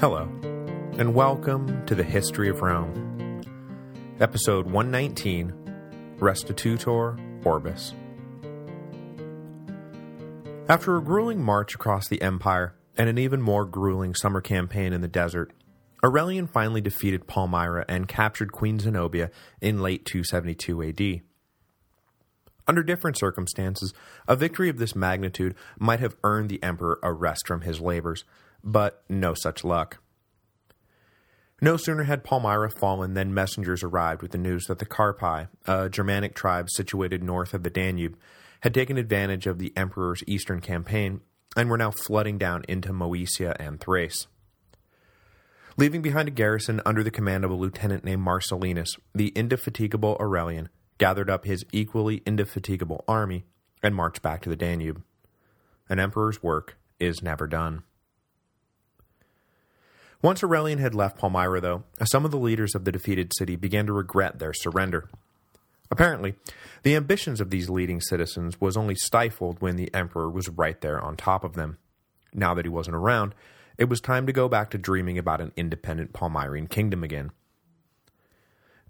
Hello, and welcome to the History of Rome, Episode 119, Restitutor Orbis. After a grueling march across the Empire, and an even more grueling summer campaign in the desert, Aurelian finally defeated Palmyra and captured Queen Zenobia in late 272 AD. Under different circumstances, a victory of this magnitude might have earned the emperor a rest from his labors, but no such luck. No sooner had Palmyra fallen than messengers arrived with the news that the Carpi, a Germanic tribe situated north of the Danube, had taken advantage of the emperor's eastern campaign and were now flooding down into Moesia and Thrace. Leaving behind a garrison under the command of a lieutenant named Marcellinus, the indefatigable Aurelian gathered up his equally indefatigable army and marched back to the Danube. An emperor's work is never done. Once Aurelian had left Palmyra, though, some of the leaders of the defeated city began to regret their surrender. Apparently, the ambitions of these leading citizens was only stifled when the emperor was right there on top of them. Now that he wasn't around, it was time to go back to dreaming about an independent Palmyrene kingdom again.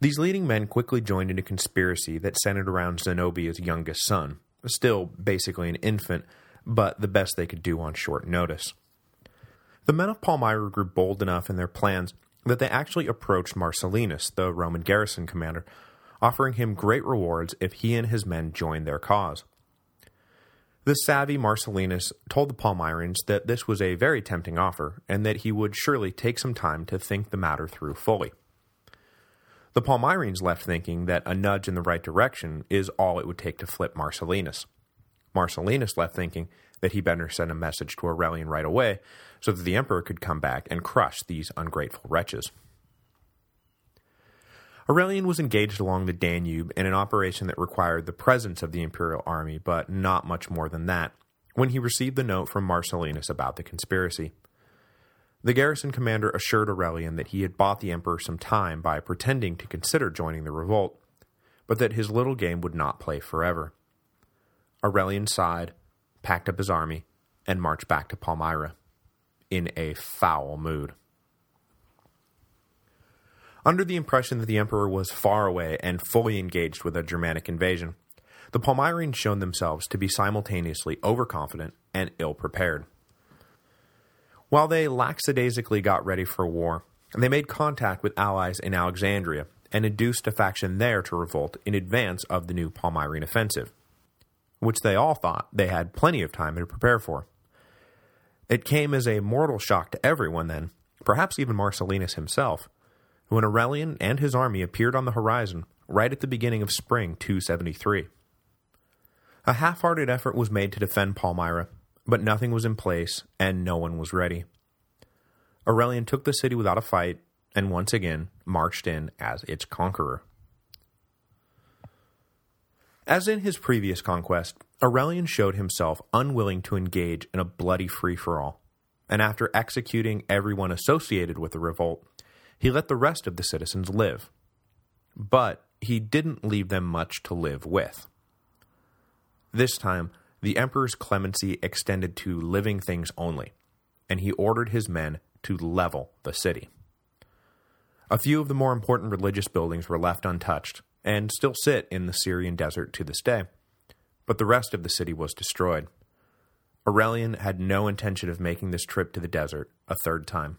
These leading men quickly joined in a conspiracy that centered around Zenobia's youngest son, still basically an infant, but the best they could do on short notice. The men of Palmyra grew bold enough in their plans that they actually approached Marcellinus, the Roman garrison commander, offering him great rewards if he and his men joined their cause. The savvy Marcellinus told the Palmyrans that this was a very tempting offer, and that he would surely take some time to think the matter through fully. The Palmyrans left thinking that a nudge in the right direction is all it would take to flip Marcellinus. Marcellinus left thinking that he better send a message to Aurelian right away so that the emperor could come back and crush these ungrateful wretches. Aurelian was engaged along the Danube in an operation that required the presence of the imperial army, but not much more than that, when he received the note from Marcellinus about the conspiracy. The garrison commander assured Aurelian that he had bought the emperor some time by pretending to consider joining the revolt, but that his little game would not play forever. Aurelian sighed, packed up his army, and marched back to Palmyra, in a foul mood. Under the impression that the emperor was far away and fully engaged with a Germanic invasion, the Palmyrenes shown themselves to be simultaneously overconfident and ill-prepared. While they lackadaisically got ready for war, they made contact with allies in Alexandria and induced a faction there to revolt in advance of the new Palmyrene offensive which they all thought they had plenty of time to prepare for. It came as a mortal shock to everyone then, perhaps even Marcellinus himself, when Aurelian and his army appeared on the horizon right at the beginning of spring 273. A half-hearted effort was made to defend Palmyra, but nothing was in place and no one was ready. Aurelian took the city without a fight and once again marched in as its conqueror. As in his previous conquest, Aurelian showed himself unwilling to engage in a bloody free-for-all, and after executing everyone associated with the revolt, he let the rest of the citizens live. But he didn't leave them much to live with. This time, the emperor's clemency extended to living things only, and he ordered his men to level the city. A few of the more important religious buildings were left untouched, and still sit in the Syrian desert to this day. But the rest of the city was destroyed. Aurelian had no intention of making this trip to the desert a third time.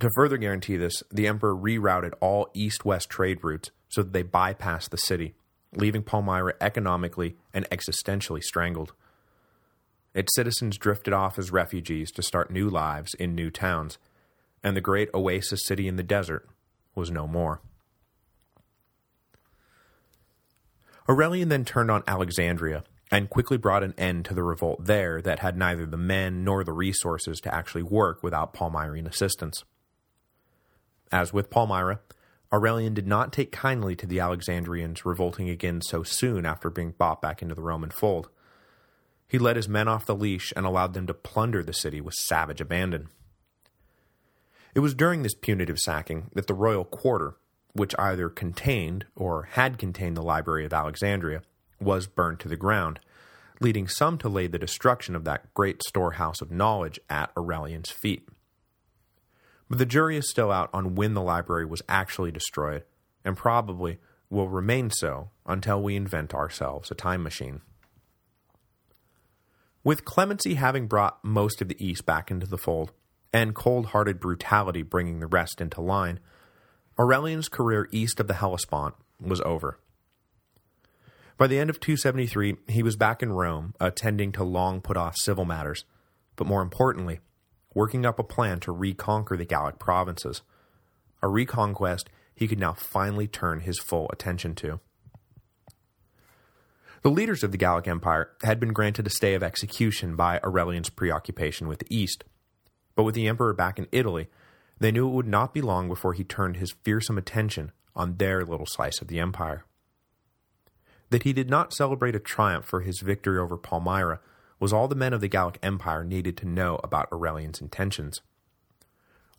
To further guarantee this, the emperor rerouted all east-west trade routes so that they bypassed the city, leaving Palmyra economically and existentially strangled. Its citizens drifted off as refugees to start new lives in new towns, and the great oasis city in the desert was no more. Aurelian then turned on Alexandria, and quickly brought an end to the revolt there that had neither the men nor the resources to actually work without Palmyrene assistance. As with Palmyra, Aurelian did not take kindly to the Alexandrians revolting again so soon after being bought back into the Roman fold. He let his men off the leash and allowed them to plunder the city with savage abandon. It was during this punitive sacking that the royal quarter, which either contained or had contained the Library of Alexandria, was burned to the ground, leading some to lay the destruction of that great storehouse of knowledge at Aurelian's feet, but the jury is still out on when the library was actually destroyed, and probably will remain so until we invent ourselves a time machine. With clemency having brought most of the East back into the fold, and cold-hearted brutality bringing the rest into line, Aurelian's career east of the Hellespont was over. By the end of 273, he was back in Rome, attending to long put-off civil matters, but more importantly, working up a plan to reconquer the Gallic provinces, a reconquest he could now finally turn his full attention to. The leaders of the Gallic Empire had been granted a stay of execution by Aurelian's preoccupation with the East, but with the emperor back in Italy, they knew it would not be long before he turned his fearsome attention on their little slice of the empire. That he did not celebrate a triumph for his victory over Palmyra was all the men of the Gallic Empire needed to know about Aurelian's intentions.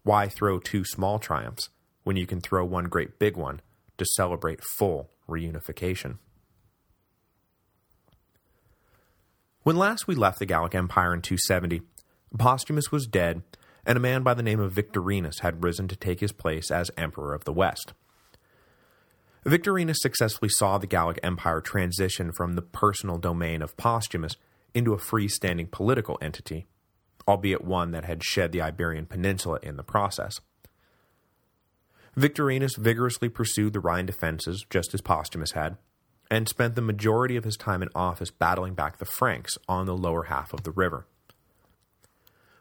Why throw two small triumphs when you can throw one great big one to celebrate full reunification? When last we left the Gallic Empire in 270, Postumus was dead, and a man by the name of Victorinus had risen to take his place as Emperor of the West. Victorinus successfully saw the Gallic Empire transition from the personal domain of Postumus into a freestanding political entity, albeit one that had shed the Iberian Peninsula in the process. Victorinus vigorously pursued the Rhine defenses, just as Postumus had, and spent the majority of his time in office battling back the Franks on the lower half of the river.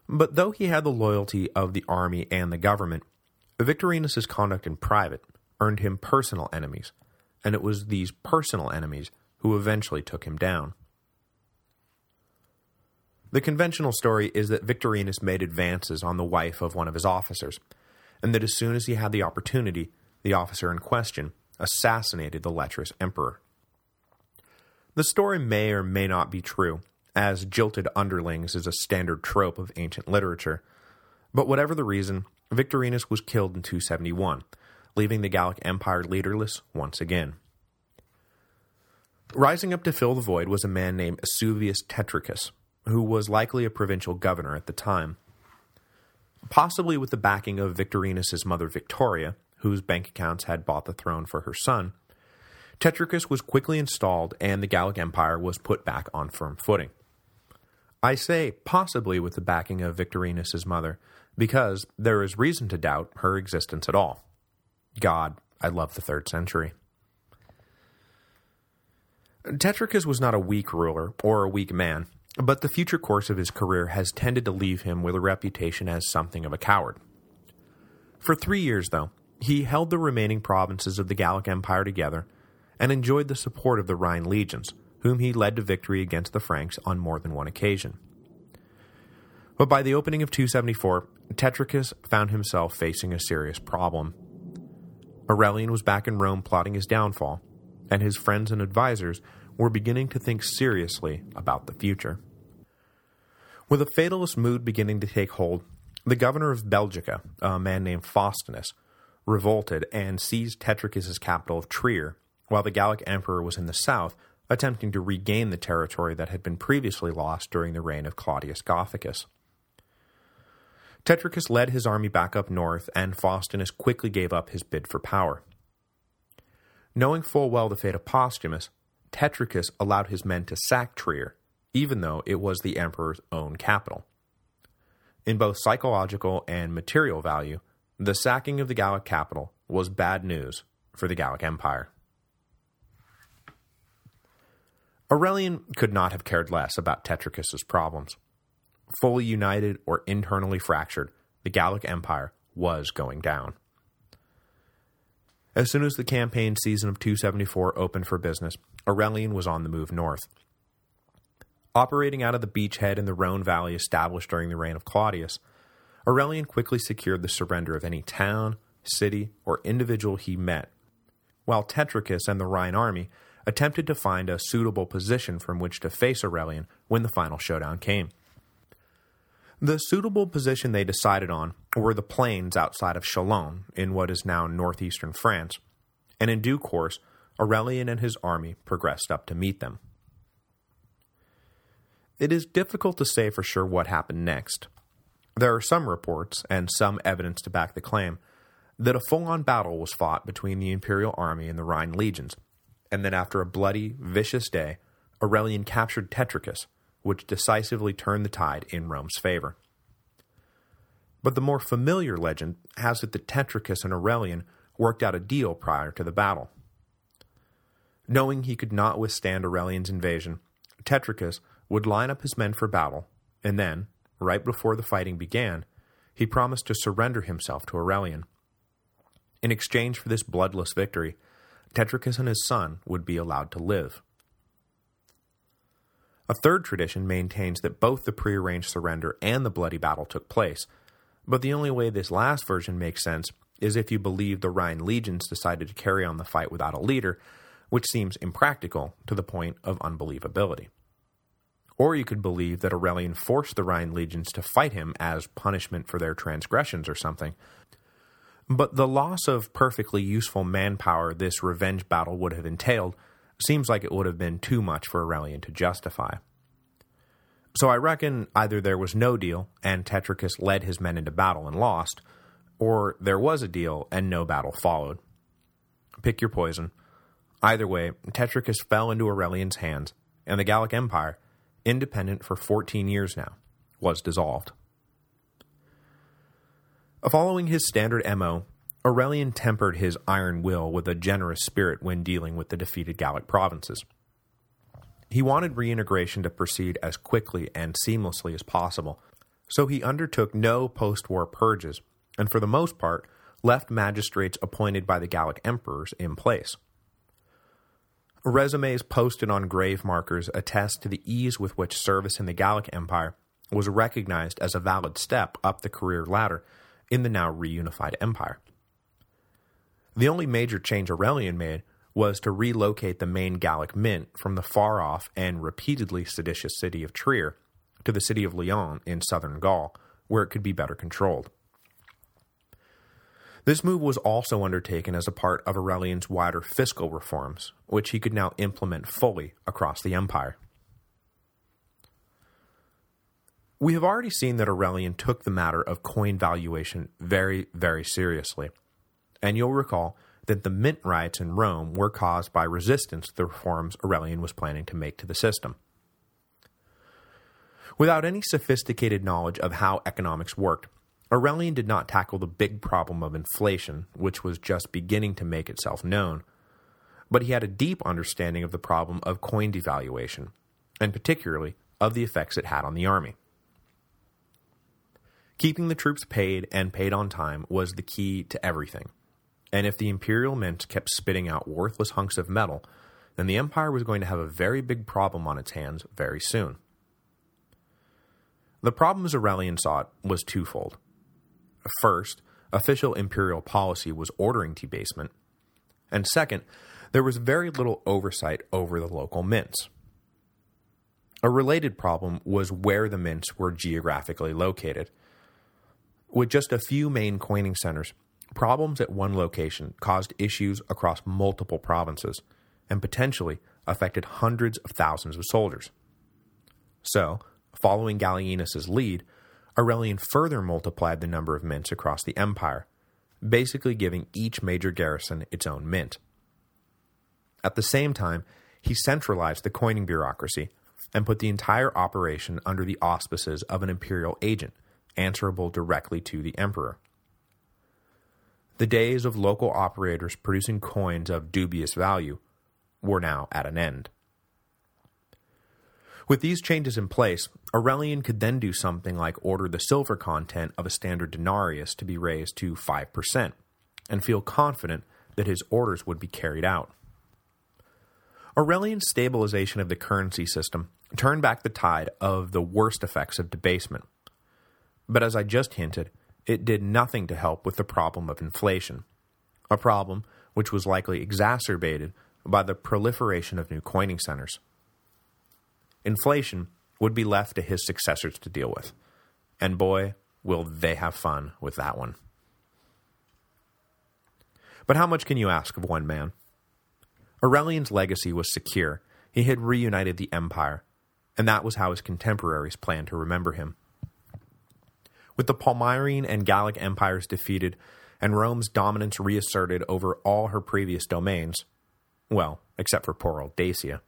But though he had the loyalty of the army and the government, Victorinus's conduct in private earned him personal enemies, and it was these personal enemies who eventually took him down. The conventional story is that Victorinus made advances on the wife of one of his officers, and that as soon as he had the opportunity, the officer in question assassinated the lecherous emperor. The story may or may not be true, as jilted underlings is a standard trope of ancient literature, but whatever the reason, Victorinus was killed in 271, leaving the Gallic Empire leaderless once again. Rising up to fill the void was a man named Esuvius Tetricus, who was likely a provincial governor at the time. Possibly with the backing of Victorinus's mother Victoria, whose bank accounts had bought the throne for her son, Tetricus was quickly installed and the Gallic Empire was put back on firm footing. I say possibly with the backing of Victorinus's mother, because there is reason to doubt her existence at all. God, I love the 3rd century. Tetricus was not a weak ruler or a weak man, but the future course of his career has tended to leave him with a reputation as something of a coward. For three years, though, he held the remaining provinces of the Gallic Empire together and enjoyed the support of the Rhine legions, whom he led to victory against the Franks on more than one occasion. But by the opening of 274, Tetricus found himself facing a serious problem. Aurelian was back in Rome plotting his downfall, and his friends and advisors were beginning to think seriously about the future. With a fatalist mood beginning to take hold, the governor of Belgica, a man named Faustinus, revolted and seized Tetricus's capital of Trier, while the Gallic emperor was in the south, attempting to regain the territory that had been previously lost during the reign of Claudius Gothicus. Tetricus led his army back up north, and Faustinus quickly gave up his bid for power. Knowing full well the fate of Postumus, Tetricus allowed his men to sack Trier, even though it was the emperor's own capital. In both psychological and material value, the sacking of the Gallic capital was bad news for the Gallic Empire. Aurelian could not have cared less about Tetricus's problems. Fully united or internally fractured, the Gallic Empire was going down. As soon as the campaign season of 274 opened for business, Aurelian was on the move north. Operating out of the beachhead in the Rhone Valley established during the reign of Claudius, Aurelian quickly secured the surrender of any town, city, or individual he met, while Tetricus and the Rhine army attempted to find a suitable position from which to face Aurelian when the final showdown came. The suitable position they decided on were the plains outside of Chalon, in what is now northeastern France, and in due course, Aurelian and his army progressed up to meet them. It is difficult to say for sure what happened next. There are some reports, and some evidence to back the claim, that a full-on battle was fought between the imperial army and the Rhine legions, and then after a bloody, vicious day, Aurelian captured Tetricus, which decisively turned the tide in Rome's favor. But the more familiar legend has it that Tetricus and Aurelian worked out a deal prior to the battle. Knowing he could not withstand Aurelian's invasion, Tetricus would line up his men for battle, and then, right before the fighting began, he promised to surrender himself to Aurelian. In exchange for this bloodless victory, Tetricus and his son would be allowed to live. A third tradition maintains that both the prearranged surrender and the bloody battle took place, but the only way this last version makes sense is if you believe the Rhine legions decided to carry on the fight without a leader, which seems impractical to the point of unbelievability. Or you could believe that Aurelian forced the Rhine legions to fight him as punishment for their transgressions or something. But the loss of perfectly useful manpower this revenge battle would have entailed seems like it would have been too much for Aurelian to justify. So I reckon either there was no deal and Tetricus led his men into battle and lost, or there was a deal and no battle followed. Pick your poison. Either way, Tetricus fell into Aurelian's hands, and the Gallic Empire, independent for 14 years now, was dissolved. Following his standard MO, Aurelian tempered his iron will with a generous spirit when dealing with the defeated Gallic provinces. He wanted reintegration to proceed as quickly and seamlessly as possible, so he undertook no post-war purges, and for the most part, left magistrates appointed by the Gallic emperors in place. Resumes posted on grave markers attest to the ease with which service in the Gallic Empire was recognized as a valid step up the career ladder in the now reunified empire. The only major change Aurelian made was to relocate the main Gallic mint from the far-off and repeatedly seditious city of Trier to the city of Lyon in southern Gaul, where it could be better controlled. This move was also undertaken as a part of Aurelian's wider fiscal reforms, which he could now implement fully across the empire. We have already seen that Aurelian took the matter of coin valuation very, very seriously, and you'll recall that the mint riots in Rome were caused by resistance to the reforms Aurelian was planning to make to the system. Without any sophisticated knowledge of how economics worked, Aurelian did not tackle the big problem of inflation, which was just beginning to make itself known, but he had a deep understanding of the problem of coin devaluation, and particularly of the effects it had on the army. Keeping the troops paid and paid on time was the key to everything, and if the imperial mint kept spitting out worthless hunks of metal, then the empire was going to have a very big problem on its hands very soon. The problem as Aurelian it was twofold. First, official imperial policy was ordering debasement, and second, there was very little oversight over the local mints. A related problem was where the mints were geographically located. With just a few main coining centers, problems at one location caused issues across multiple provinces, and potentially affected hundreds of thousands of soldiers. So, following Gallienus's lead, Aurelian further multiplied the number of mints across the empire, basically giving each major garrison its own mint. At the same time, he centralized the coining bureaucracy and put the entire operation under the auspices of an imperial agent, answerable directly to the emperor. The days of local operators producing coins of dubious value were now at an end. With these changes in place, Aurelian could then do something like order the silver content of a standard denarius to be raised to 5%, and feel confident that his orders would be carried out. Aurelian's stabilization of the currency system turned back the tide of the worst effects of debasement. But as I just hinted, it did nothing to help with the problem of inflation, a problem which was likely exacerbated by the proliferation of new coining centers. Inflation would be left to his successors to deal with. And boy, will they have fun with that one. But how much can you ask of one man? Aurelian's legacy was secure. He had reunited the empire, and that was how his contemporaries planned to remember him. With the Palmyrene and Gallic empires defeated, and Rome's dominance reasserted over all her previous domains, well, except for poor old Dacia,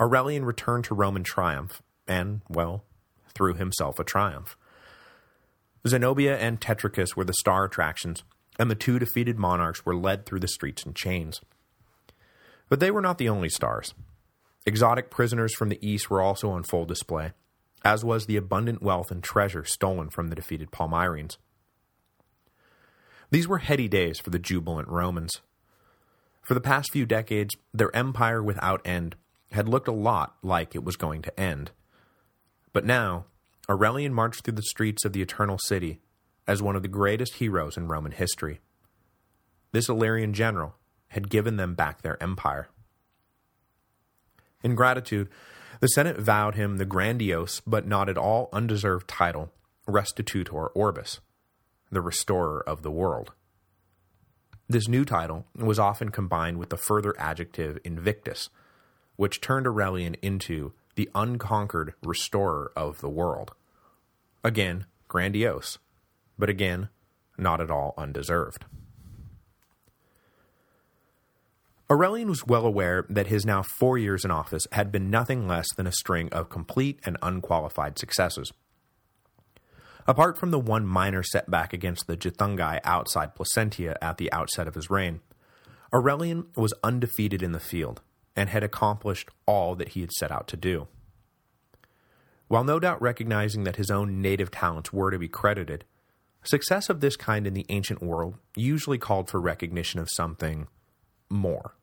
Aurelian returned to Roman triumph, and, well, threw himself a triumph. Zenobia and Tetricus were the star attractions, and the two defeated monarchs were led through the streets in chains. But they were not the only stars. Exotic prisoners from the east were also on full display, as was the abundant wealth and treasure stolen from the defeated Palmyrenes. These were heady days for the jubilant Romans. For the past few decades, their empire without end had looked a lot like it was going to end. But now, Aurelian marched through the streets of the Eternal City as one of the greatest heroes in Roman history. This Illyrian general had given them back their empire. In gratitude, the Senate vowed him the grandiose but not at all undeserved title Restitutor Orbis, the restorer of the world. This new title was often combined with the further adjective Invictus, which turned Aurelian into the unconquered restorer of the world. Again, grandiose, but again, not at all undeserved. Aurelian was well aware that his now four years in office had been nothing less than a string of complete and unqualified successes. Apart from the one minor setback against the Juthungi outside Placentia at the outset of his reign, Aurelian was undefeated in the field, and had accomplished all that he had set out to do. While no doubt recognizing that his own native talents were to be credited, success of this kind in the ancient world usually called for recognition of something more.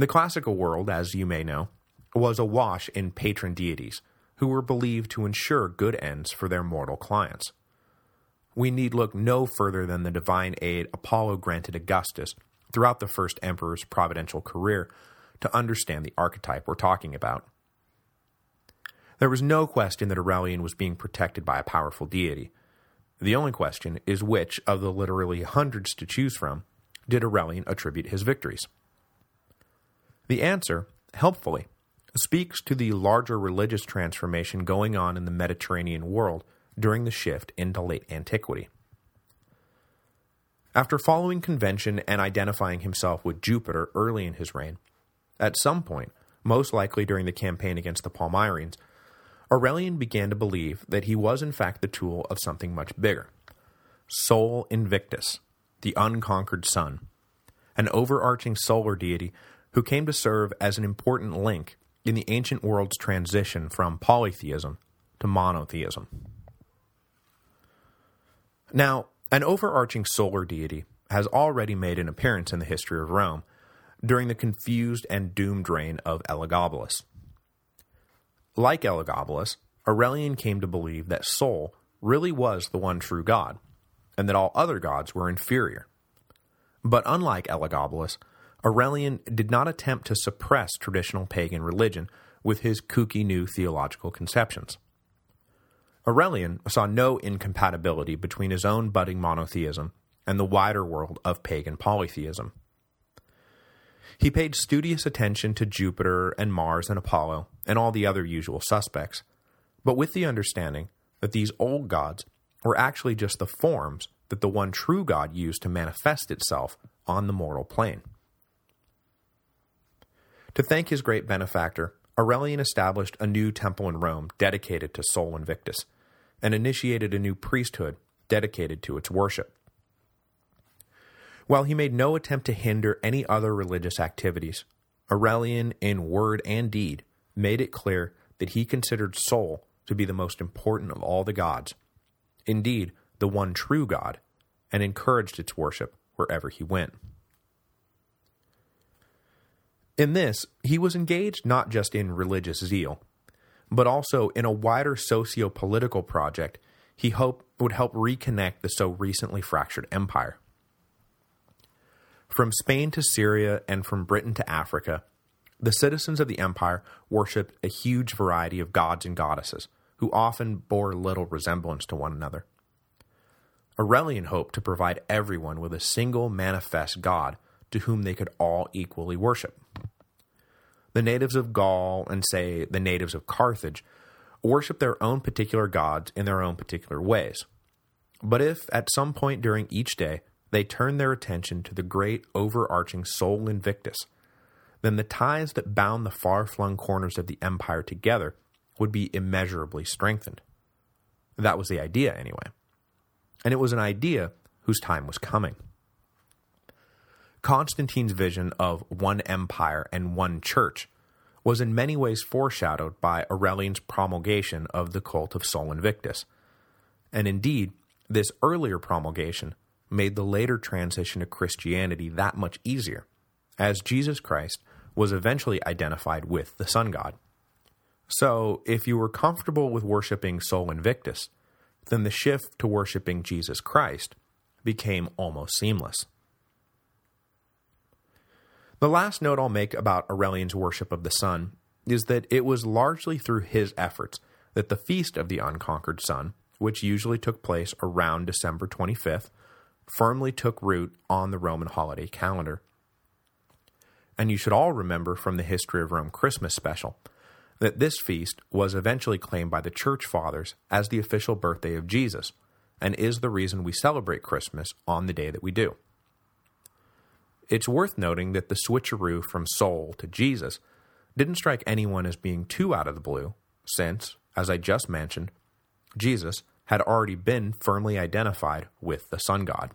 The classical world, as you may know, was awash in patron deities, who were believed to ensure good ends for their mortal clients. We need look no further than the divine aid Apollo granted Augustus throughout the first emperor's providential career to understand the archetype we're talking about. There was no question that Aurelian was being protected by a powerful deity. The only question is which of the literally hundreds to choose from did Aurelian attribute his victories. The answer, helpfully, speaks to the larger religious transformation going on in the Mediterranean world during the shift into late antiquity. After following convention and identifying himself with Jupiter early in his reign, at some point, most likely during the campaign against the Palmyrenes, Aurelian began to believe that he was in fact the tool of something much bigger. Sol Invictus, the unconquered sun, an overarching solar deity who came to serve as an important link in the ancient world's transition from polytheism to monotheism. Now, an overarching solar deity has already made an appearance in the history of Rome during the confused and doomed reign of Elagabalus. Like Elagabalus, Aurelian came to believe that Sol really was the one true god, and that all other gods were inferior. But unlike Elagabalus, Aurelian did not attempt to suppress traditional pagan religion with his kooky new theological conceptions. Aurelian saw no incompatibility between his own budding monotheism and the wider world of pagan polytheism. He paid studious attention to Jupiter and Mars and Apollo and all the other usual suspects, but with the understanding that these old gods were actually just the forms that the one true God used to manifest itself on the mortal plane. To thank his great benefactor, Aurelian established a new temple in Rome dedicated to Sol Invictus, and initiated a new priesthood dedicated to its worship. While he made no attempt to hinder any other religious activities, Aurelian, in word and deed, made it clear that he considered Sol to be the most important of all the gods, indeed, the one true God, and encouraged its worship wherever he went. In this, he was engaged not just in religious zeal, but also in a wider socio-political project he hoped would help reconnect the so recently fractured empire. From Spain to Syria and from Britain to Africa, the citizens of the empire worshipped a huge variety of gods and goddesses, who often bore little resemblance to one another. Aurelian hoped to provide everyone with a single manifest god to whom they could all equally worship. The natives of Gaul and, say, the natives of Carthage worship their own particular gods in their own particular ways. But if, at some point during each day, they turn their attention to the great overarching Sol Invictus, then the ties that bound the far-flung corners of the empire together would be immeasurably strengthened. That was the idea, anyway. And it was an idea whose time was coming. Constantine's vision of one empire and one church was in many ways foreshadowed by Aurelian's promulgation of the cult of Sol Invictus. And indeed, this earlier promulgation made the later transition to Christianity that much easier, as Jesus Christ was eventually identified with the sun god. So, if you were comfortable with worshipping Sol Invictus, then the shift to worshipping Jesus Christ became almost seamless. The last note I'll make about Aurelian's worship of the sun is that it was largely through his efforts that the Feast of the Unconquered Sun, which usually took place around December 25th, firmly took root on the Roman holiday calendar. And you should all remember from the History of Rome Christmas special that this feast was eventually claimed by the Church Fathers as the official birthday of Jesus, and is the reason we celebrate Christmas on the day that we do. It's worth noting that the switcheroo from Sol to Jesus didn't strike anyone as being too out of the blue, since, as I just mentioned, Jesus had already been firmly identified with the sun god.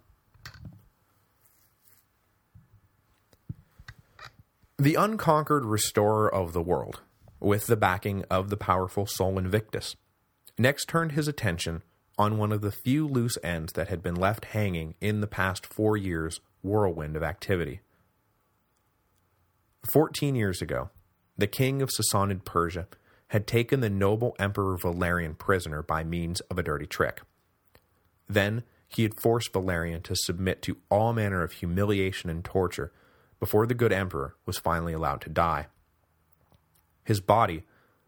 The unconquered restorer of the world, with the backing of the powerful Sol Invictus, next turned his attention on one of the few loose ends that had been left hanging in the past four years' whirlwind of activity. Fourteen years ago, the king of Sassanid Persia had taken the noble Emperor Valerian prisoner by means of a dirty trick. Then he had forced Valerian to submit to all manner of humiliation and torture before the good emperor was finally allowed to die. His body,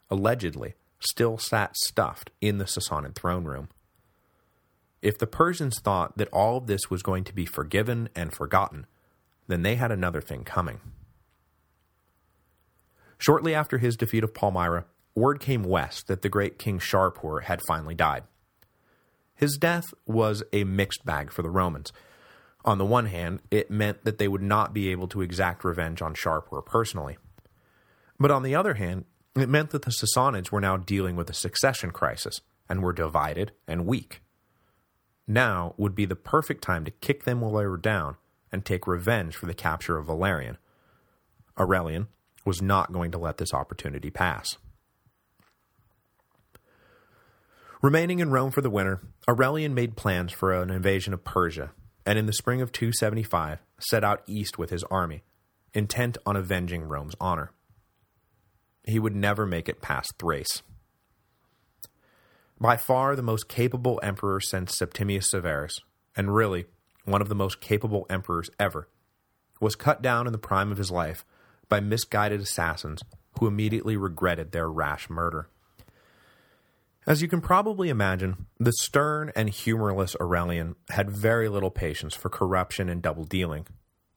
allegedly, still sat stuffed in the Sassanid throne room. If the Persians thought that all of this was going to be forgiven and forgotten, then they had another thing coming. Shortly after his defeat of Palmyra, word came west that the great King Shapur had finally died. His death was a mixed bag for the Romans. On the one hand, it meant that they would not be able to exact revenge on Shapur personally. But on the other hand, it meant that the Sassanids were now dealing with a succession crisis, and were divided and weak. Now would be the perfect time to kick them while they were down and take revenge for the capture of Valerian. Aurelian was not going to let this opportunity pass. Remaining in Rome for the winter, Aurelian made plans for an invasion of Persia, and in the spring of 275 set out east with his army, intent on avenging Rome's honor. He would never make it past Thrace. By far the most capable emperor since Septimius Severus, and really one of the most capable emperors ever, was cut down in the prime of his life by misguided assassins who immediately regretted their rash murder. As you can probably imagine, the stern and humorless Aurelian had very little patience for corruption and double-dealing,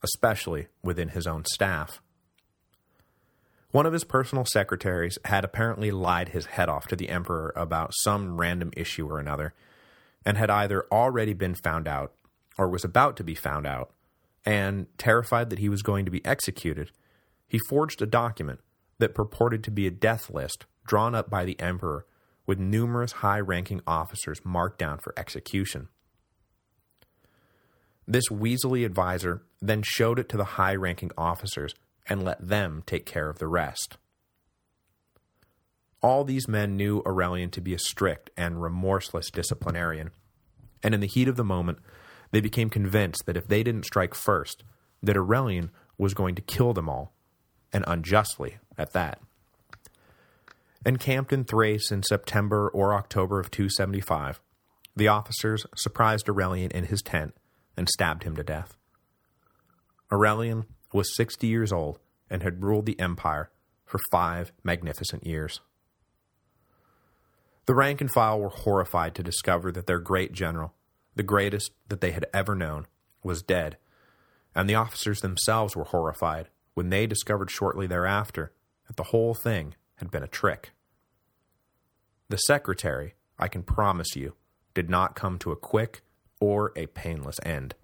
especially within his own staff. One of his personal secretaries had apparently lied his head off to the emperor about some random issue or another, and had either already been found out or was about to be found out, and, terrified that he was going to be executed, he forged a document that purported to be a death list drawn up by the emperor with numerous high-ranking officers marked down for execution. This weaselly advisor then showed it to the high-ranking officers and let them take care of the rest. All these men knew Aurelian to be a strict and remorseless disciplinarian, and in the heat of the moment, they became convinced that if they didn't strike first, that Aurelian was going to kill them all, and unjustly at that. Encamped in Thrace in September or October of 275, the officers surprised Aurelian in his tent and stabbed him to death. Aurelian was 60 years old and had ruled the empire for five magnificent years. The rank and file were horrified to discover that their great general, the greatest that they had ever known, was dead, and the officers themselves were horrified when they discovered shortly thereafter that the whole thing had been a trick. The secretary, I can promise you, did not come to a quick or a painless end.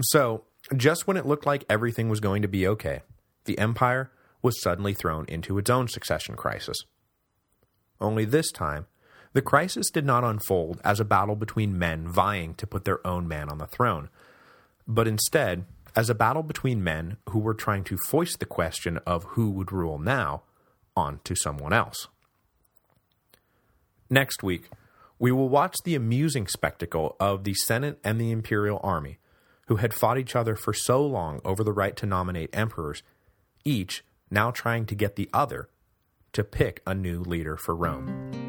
So, just when it looked like everything was going to be okay, the empire was suddenly thrown into its own succession crisis. Only this time, the crisis did not unfold as a battle between men vying to put their own man on the throne, but instead as a battle between men who were trying to foist the question of who would rule now onto someone else. Next week, we will watch the amusing spectacle of the Senate and the Imperial Army, who had fought each other for so long over the right to nominate emperors, each now trying to get the other to pick a new leader for Rome.